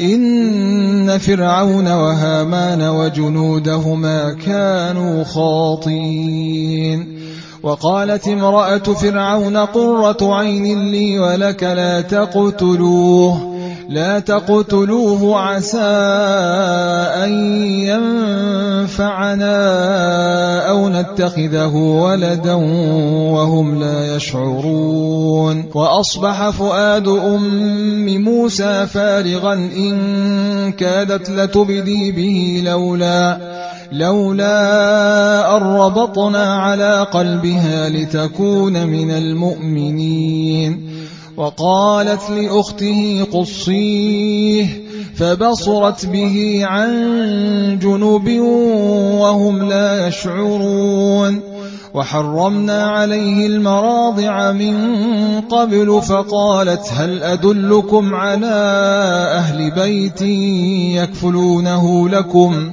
إن فرعون وهامان وجنودهما كانوا خاطين وقالت امرأة فرعون قرة عين لي ولك لا تقتلوه. لا تقتلوه عسى أن ينفعنا أو نتخذه ولدا وهم لا يشعرون. وأصبح فؤاد أم موسى فارغا إن كادت لتبدي به لولا لولا أن ربطنا على قلبها لتكون من المؤمنين. وقالت لأخته قصيه فبصرت به عن جنوب وهم لا يشعرون. وحرمنا عليه المراضع من قبل فقالت هل أدلكم على أهل بيت يكفلونه لكم؟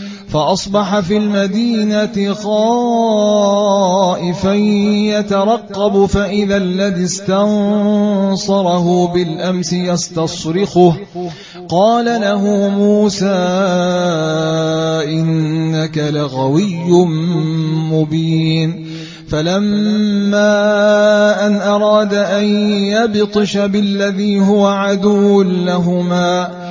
فأصبح في المدينة خائفا يترقب فإذا الذي استنصره بالأمس يستصرخه. قال له موسى إنك لغوي مبين. فلما أن أراد أن يبطش بالذي هو عدو لهما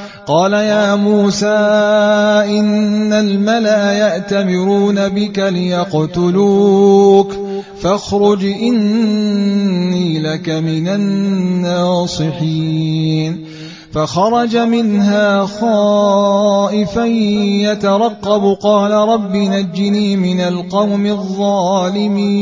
قال يا موسى إن الملأ يأتمرون بك ليقتلوك فاخرج إني لك من الناصحين فخرج منها خائفا يترقب قال رب نجني من القوم الظالمين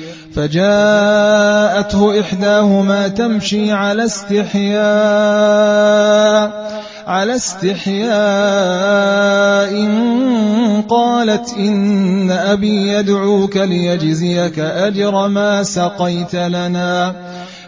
فجاءته إحداهما تمشي على استحياء على استحياء قالت إن أبي يدعوك ليجزيك أجر ما سقيت لنا.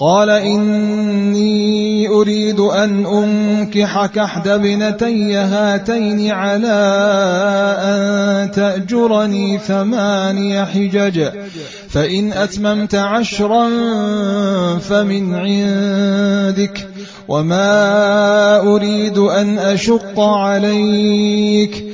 قال إني أريد أن أنكحك أحد ابنتي هاتين على أن تأجرني ثماني حجج. فإن أتممت عشرا فمن عندك وما أريد أن أشق عليك.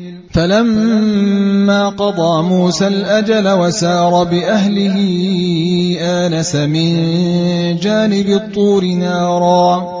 فلما قضى موسى الأجل وسار بأهله آنس من جانب الطور نارا.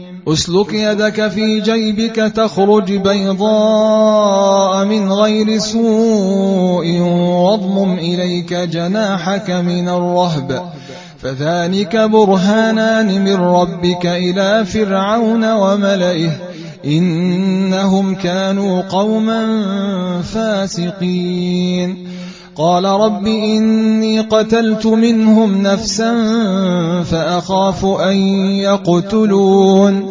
أسلك يدك في جيبك تخرج بيضاء من غير سوء واضمم إليك جناحك من الرهب. فذلك برهانان من ربك إلى فرعون وملئه. إنهم كانوا قوما فاسقين. قال رب إني قتلت منهم نفسا فأخاف أن يقتلون.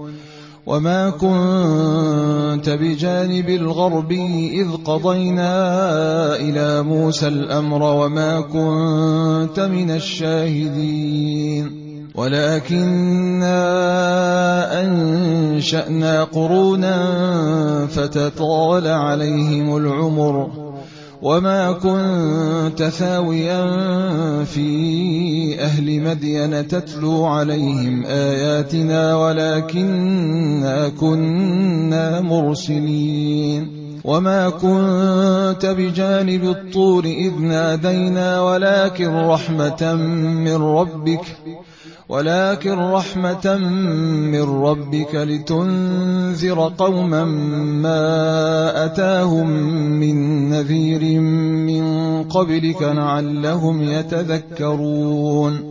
وما كنت بجانب الغرب إذ قضينا إلى موسى الأمر وما كنت من الشاهدين ولكننا أنشأنا قرونا فتطال عليهم العمر وما كنت ثاويا في أهل مدين تتلو عليهم آياتنا ولكنا كنا مرسلين وما كنت بجانب الطور إذ نادينا ولكن رحمة من ربك ولكن رحمة من ربك لتنذر قوما ما أتاهم من نذير من قبلك لعلهم يتذكرون.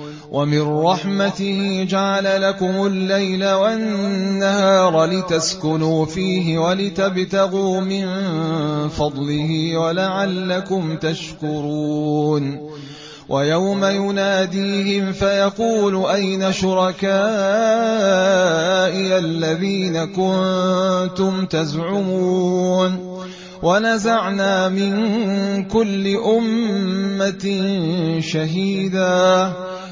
ومن رحمته جعل لكم الليل والنهار لتسكنوا فيه ولتبتغوا من فضله ولعلكم تشكرون ويوم يناديهم فيقول أين شركائي الذين كنتم تزعمون ونزعنا من كل أمة شهيدا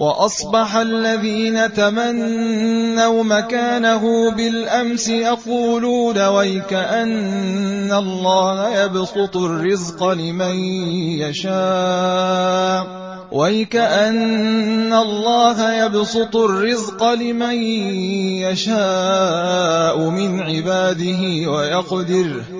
وأصبح الذين تمنوا مكانه بالأمس يقولون ويك أن الله يبسط الرزق لمن يشاء. ويك أن الله يبسط الرزق لمن يشاء من عباده ويقدر